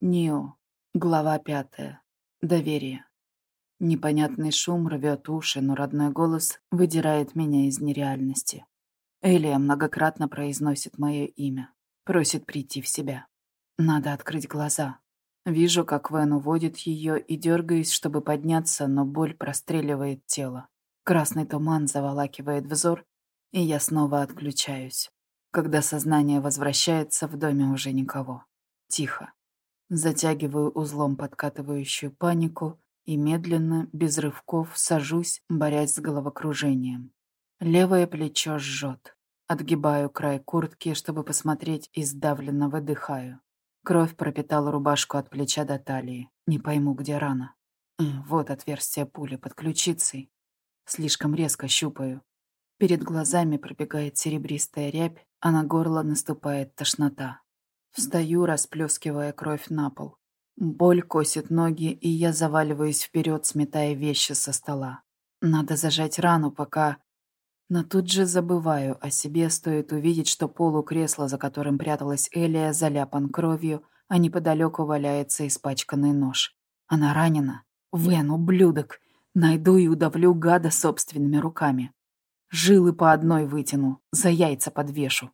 Нио. Глава пятая. Доверие. Непонятный шум рвет уши, но родной голос выдирает меня из нереальности. Элия многократно произносит мое имя. Просит прийти в себя. Надо открыть глаза. Вижу, как Вен уводит ее и дергаюсь, чтобы подняться, но боль простреливает тело. Красный туман заволакивает взор, и я снова отключаюсь. Когда сознание возвращается, в доме уже никого. Тихо. Затягиваю узлом подкатывающую панику и медленно, без рывков, сажусь, борясь с головокружением. Левое плечо жжет. Отгибаю край куртки, чтобы посмотреть, и сдавленно выдыхаю. Кровь пропитала рубашку от плеча до талии. Не пойму, где рана. Вот отверстие пули под ключицей. Слишком резко щупаю. Перед глазами пробегает серебристая рябь, а на горло наступает тошнота. Встаю, расплескивая кровь на пол. Боль косит ноги, и я заваливаюсь вперед, сметая вещи со стола. Надо зажать рану, пока... Но тут же забываю о себе, стоит увидеть, что пол у кресла, за которым пряталась Элия, заляпан кровью, а неподалеку валяется испачканный нож. Она ранена. Вен, ублюдок! Найду и удавлю гада собственными руками. Жилы по одной вытяну, за яйца подвешу.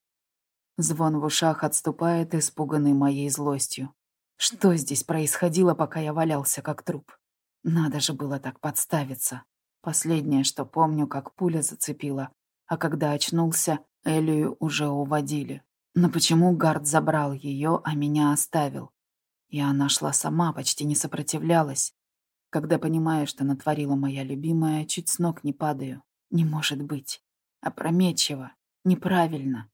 Звон в ушах отступает, испуганный моей злостью. Что здесь происходило, пока я валялся как труп? Надо же было так подставиться. Последнее, что помню, как пуля зацепила, а когда очнулся, Элию уже уводили. Но почему Гард забрал ее, а меня оставил? И она шла сама, почти не сопротивлялась. Когда понимаю, что натворила моя любимая, чуть с ног не падаю. Не может быть. Опрометчиво. Неправильно.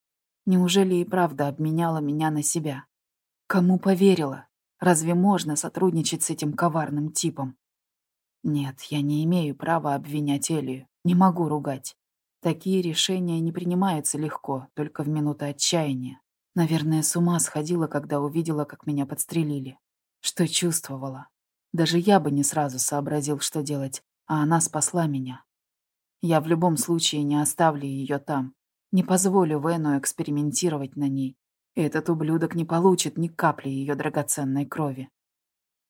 Неужели и правда обменяла меня на себя? Кому поверила? Разве можно сотрудничать с этим коварным типом? Нет, я не имею права обвинять Элию. Не могу ругать. Такие решения не принимаются легко, только в минуты отчаяния. Наверное, с ума сходила, когда увидела, как меня подстрелили. Что чувствовала. Даже я бы не сразу сообразил, что делать, а она спасла меня. Я в любом случае не оставлю ее там. Не позволю Вену экспериментировать на ней. Этот ублюдок не получит ни капли ее драгоценной крови.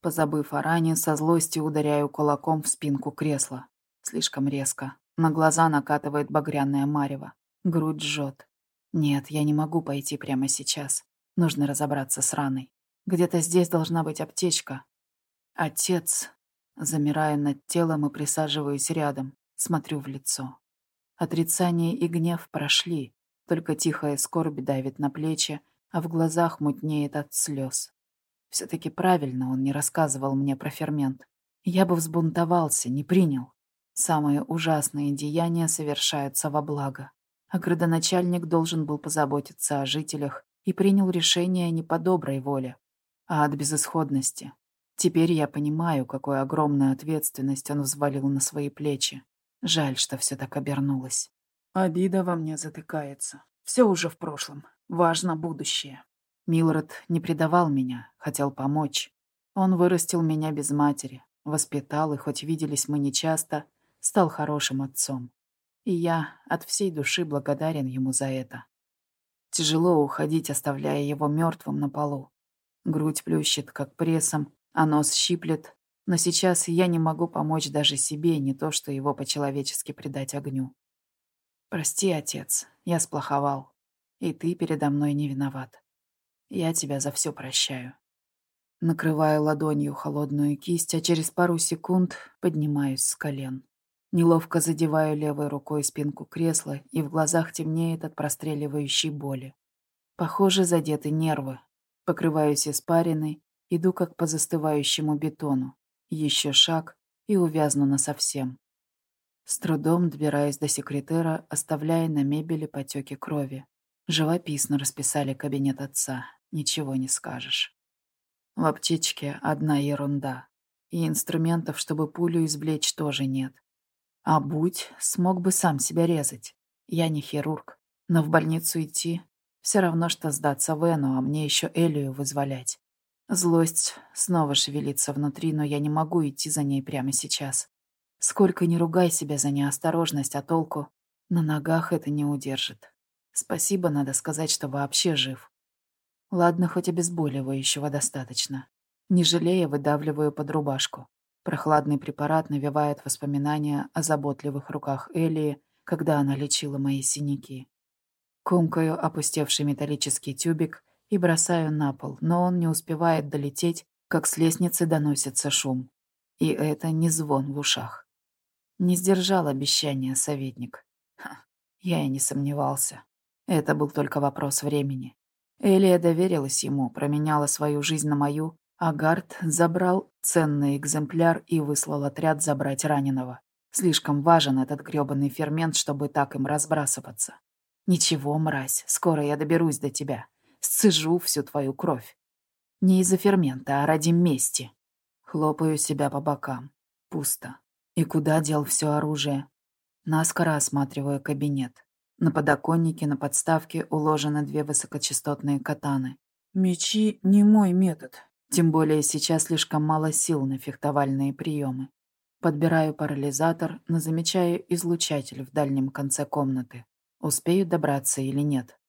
Позабыв о ране, со злостью ударяю кулаком в спинку кресла. Слишком резко. На глаза накатывает багряное марево. Грудь жжет. Нет, я не могу пойти прямо сейчас. Нужно разобраться с раной. Где-то здесь должна быть аптечка. Отец. Замираю над телом и присаживаюсь рядом. Смотрю в лицо. Отрицание и гнев прошли, только тихая скорбь давит на плечи, а в глазах мутнеет от слез. Все-таки правильно он не рассказывал мне про фермент. Я бы взбунтовался, не принял. Самые ужасные деяния совершаются во благо. А градоначальник должен был позаботиться о жителях и принял решение не по доброй воле, а от безысходности. Теперь я понимаю, какую огромную ответственность он взвалил на свои плечи. Жаль, что все так обернулось. Обида во мне затыкается. Все уже в прошлом. Важно будущее. Милред не предавал меня, хотел помочь. Он вырастил меня без матери, воспитал, и хоть виделись мы нечасто, стал хорошим отцом. И я от всей души благодарен ему за это. Тяжело уходить, оставляя его мертвым на полу. Грудь плющит, как прессом, а нос щиплет, но сейчас я не могу помочь даже себе, не то что его по-человечески предать огню. Прости, отец, я сплоховал. И ты передо мной не виноват. Я тебя за все прощаю. Накрываю ладонью холодную кисть, а через пару секунд поднимаюсь с колен. Неловко задеваю левой рукой спинку кресла, и в глазах темнеет от простреливающей боли. Похоже, задеты нервы. Покрываюсь испариной, иду как по застывающему бетону. Еще шаг и увязну насовсем. С трудом добираюсь до секретера, оставляя на мебели потеки крови. Живописно расписали кабинет отца. Ничего не скажешь. В аптечке одна ерунда. И инструментов, чтобы пулю извлечь, тоже нет. А будь, смог бы сам себя резать. Я не хирург. Но в больницу идти все равно, что сдаться Вену, а мне еще Элию вызволять. Злость снова шевелится внутри, но я не могу идти за ней прямо сейчас. Сколько не ругай себя за неосторожность, а толку на ногах это не удержит. Спасибо, надо сказать, что вообще жив. Ладно, хоть обезболивающего достаточно. Не жалея, выдавливаю под рубашку. Прохладный препарат навевает воспоминания о заботливых руках Элии, когда она лечила мои синяки. Комкаю опустевший металлический тюбик и бросаю на пол, но он не успевает долететь, как с лестницы доносится шум. И это не звон в ушах. Не сдержал обещания советник. Ха, я и не сомневался. Это был только вопрос времени. Элия доверилась ему, променяла свою жизнь на мою, а Гард забрал ценный экземпляр и выслал отряд забрать раненого. Слишком важен этот грёбаный фермент, чтобы так им разбрасываться. Ничего, мразь, скоро я доберусь до тебя. Сцежу всю твою кровь. Не из-за фермента, а ради мести. Хлопаю себя по бокам. Пусто. И куда дел все оружие? Наскоро осматриваю кабинет. На подоконнике на подставке уложены две высокочастотные катаны. Мечи — не мой метод. Тем более сейчас слишком мало сил на фехтовальные приемы. Подбираю парализатор, но замечаю излучатель в дальнем конце комнаты. Успею добраться или нет?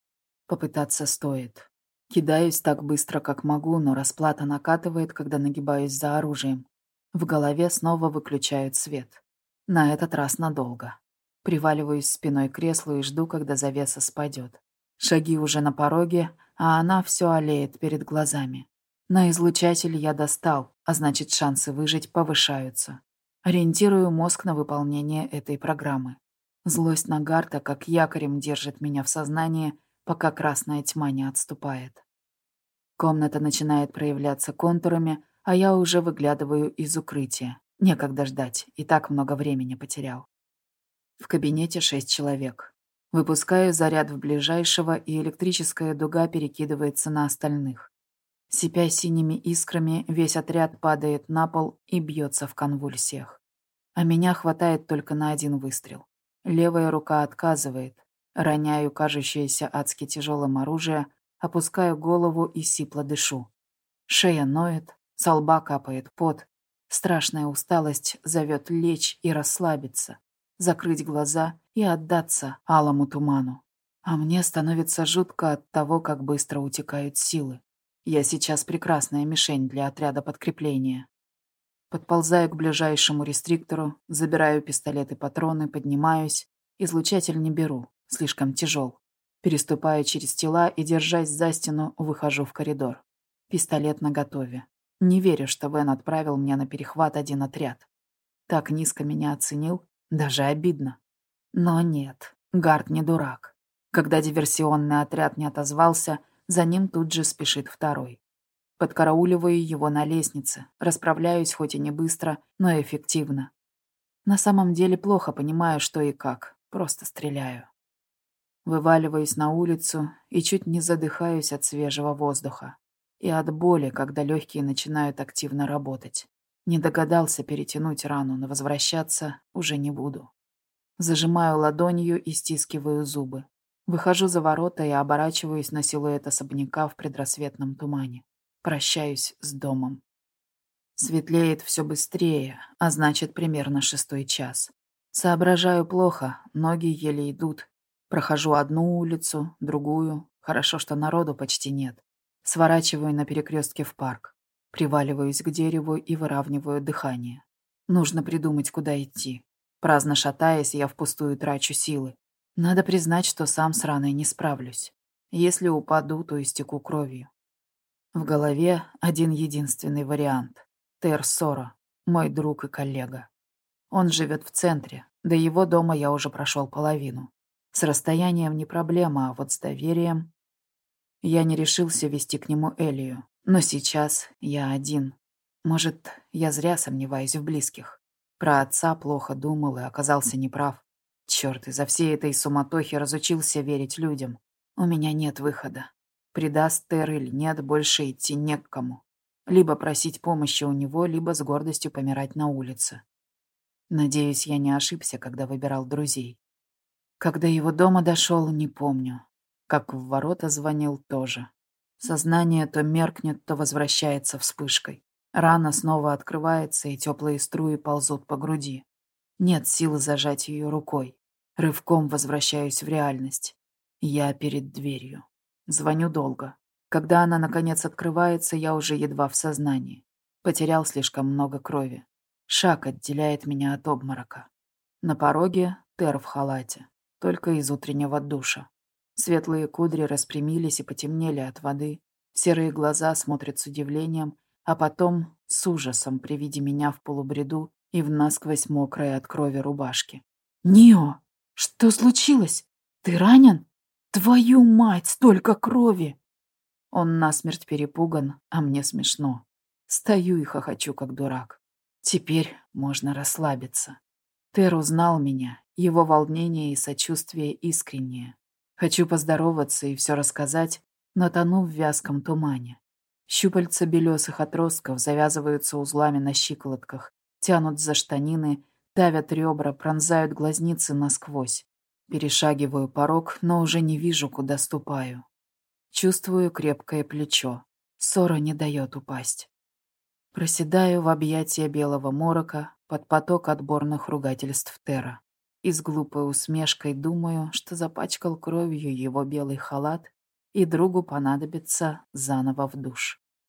Попытаться стоит. Кидаюсь так быстро, как могу, но расплата накатывает, когда нагибаюсь за оружием. В голове снова выключают свет. На этот раз надолго. Приваливаюсь спиной к креслу и жду, когда завеса спадет. Шаги уже на пороге, а она все олеет перед глазами. На излучатель я достал, а значит шансы выжить повышаются. Ориентирую мозг на выполнение этой программы. Злость на Гарта как якорем держит меня в сознании, пока красная тьма не отступает. Комната начинает проявляться контурами, а я уже выглядываю из укрытия. Некогда ждать, и так много времени потерял. В кабинете шесть человек. Выпускаю заряд в ближайшего, и электрическая дуга перекидывается на остальных. Сипя синими искрами, весь отряд падает на пол и бьется в конвульсиях. А меня хватает только на один выстрел. Левая рука отказывает. Роняю кажущееся адски тяжелым оружие, опускаю голову и сипло дышу. Шея ноет, со лба капает пот. Страшная усталость зовет лечь и расслабиться, закрыть глаза и отдаться алому туману. А мне становится жутко от того, как быстро утекают силы. Я сейчас прекрасная мишень для отряда подкрепления. Подползаю к ближайшему рестриктору, забираю пистолет и патроны, поднимаюсь. Излучатель не беру, слишком тяжел. Переступаю через тела и, держась за стену, выхожу в коридор. Пистолет наготове. Не верю, что Вен отправил мне на перехват один отряд. Так низко меня оценил, даже обидно. Но нет, Гард не дурак. Когда диверсионный отряд не отозвался, за ним тут же спешит второй. Подкарауливаю его на лестнице, расправляюсь хоть и не быстро, но эффективно. На самом деле плохо понимаю, что и как, просто стреляю. Вываливаюсь на улицу и чуть не задыхаюсь от свежего воздуха и от боли, когда легкие начинают активно работать. Не догадался перетянуть рану, но возвращаться уже не буду. Зажимаю ладонью и стискиваю зубы. Выхожу за ворота и оборачиваюсь на силуэт особняка в предрассветном тумане. Прощаюсь с домом. Светлеет все быстрее, а значит, примерно шестой час. Соображаю плохо, ноги еле идут. Прохожу одну улицу, другую. Хорошо, что народу почти нет. Сворачиваю на перекрестке в парк. Приваливаюсь к дереву и выравниваю дыхание. Нужно придумать, куда идти. Праздно шатаясь, я впустую трачу силы. Надо признать, что сам с раной не справлюсь. Если упаду, то истеку кровью. В голове один единственный вариант. Тер Сора, мой друг и коллега. Он живет в центре, до его дома я уже прошел половину. С расстоянием не проблема, а вот с доверием я не решился вести к нему Элию, но сейчас я один. Может, я зря сомневаюсь в близких. Про отца плохо думал и оказался неправ. Черт, из-за всей этой суматохи разучился верить людям. У меня нет выхода. Предаст Тер или нет, больше идти не к кому. Либо просить помощи у него, либо с гордостью помирать на улице. Надеюсь, я не ошибся, когда выбирал друзей. Когда его дома дошел, не помню. Как в ворота звонил тоже. Сознание то меркнет, то возвращается вспышкой. Рана снова открывается, и теплые струи ползут по груди. Нет силы зажать ее рукой. Рывком возвращаюсь в реальность. Я перед дверью. Звоню долго. Когда она, наконец, открывается, я уже едва в сознании. Потерял слишком много крови. Шаг отделяет меня от обморока. На пороге Тер в халате, только из утреннего душа. Светлые кудри распрямились и потемнели от воды. Серые глаза смотрят с удивлением, а потом с ужасом при виде меня в полубреду и в насквозь мокрой от крови рубашке. «Нио, что случилось? Ты ранен? Твою мать, столько крови!» Он насмерть перепуган, а мне смешно. Стою и хохочу, как дурак. Теперь можно расслабиться. Тер узнал меня, его волнение и сочувствие искреннее. Хочу поздороваться и все рассказать, но тону в вязком тумане. Щупальца белесых отростков завязываются узлами на щиколотках, тянут за штанины, давят ребра, пронзают глазницы насквозь. Перешагиваю порог, но уже не вижу, куда ступаю. Чувствую крепкое плечо. Ссора не дает упасть. Проседаю в объятия белого морока под поток отборных ругательств Тера и с глупой усмешкой думаю, что запачкал кровью его белый халат, и другу понадобится заново в душ.